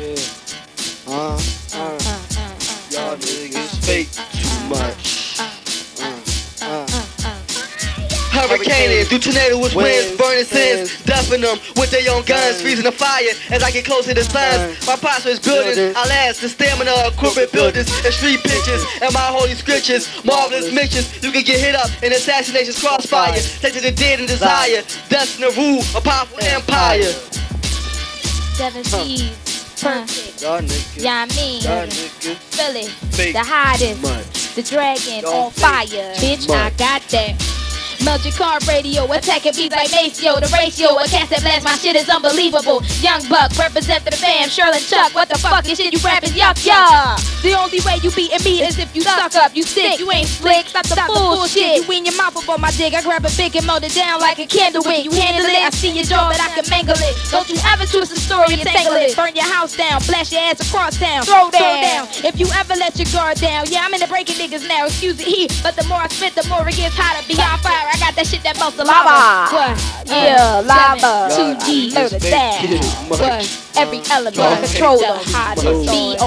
Yeah. Uh, uh, Uh, uh, uh, y'all niggas fake too much. Uh, uh. Hurricaning through tornadoes, winds, Winds, burning sins, winds. dumping them with their own guns, Guns. freezing the fire as I get closer to suns. Guns. My prosperous buildings, Buildings. I last the stamina of corporate buildings and street pictures and my holy scriptures, marvelous Marvelous. missions. You can get hit up in assassinations, crossfire, take to the dead and desire, destiny to rule a powerful empire. Seven Seas. Perfect. Y'all niggas. I mean, Y'all niggas Philly, the hottest. much. The dragon Y'all on fire. Bitch, I got that. Your car radio, attacking beats like Maceo. The ratio, a cast that blast, my shit is unbelievable. Young Buck, represent the fam, Sherlin Chuck. What the fuck is shit you rapping? Yuck, yuck. The only way you beating me is if you suck up, you sick, you ain't slick. Stop the bullshit. You in your mouth up on my dick. I grab a big and melt it down like a candle wick. You handle it, I see your jaw, but I can mangle it. Don't you ever twist the story and tangle it. Burn your house down, blast your ass across town. Throw down. If you ever let your guard down, yeah, I'm in the breaking niggas now. Excuse the heat, but the more I spit, the more it gets hotter. Beyond fire, I got that shit that melts the lava. Lava. What? Yeah, lava. Two G, Y'all murder that. fake too much. What? Every element, Y'all control fake them. too Hot be on fire. Too much.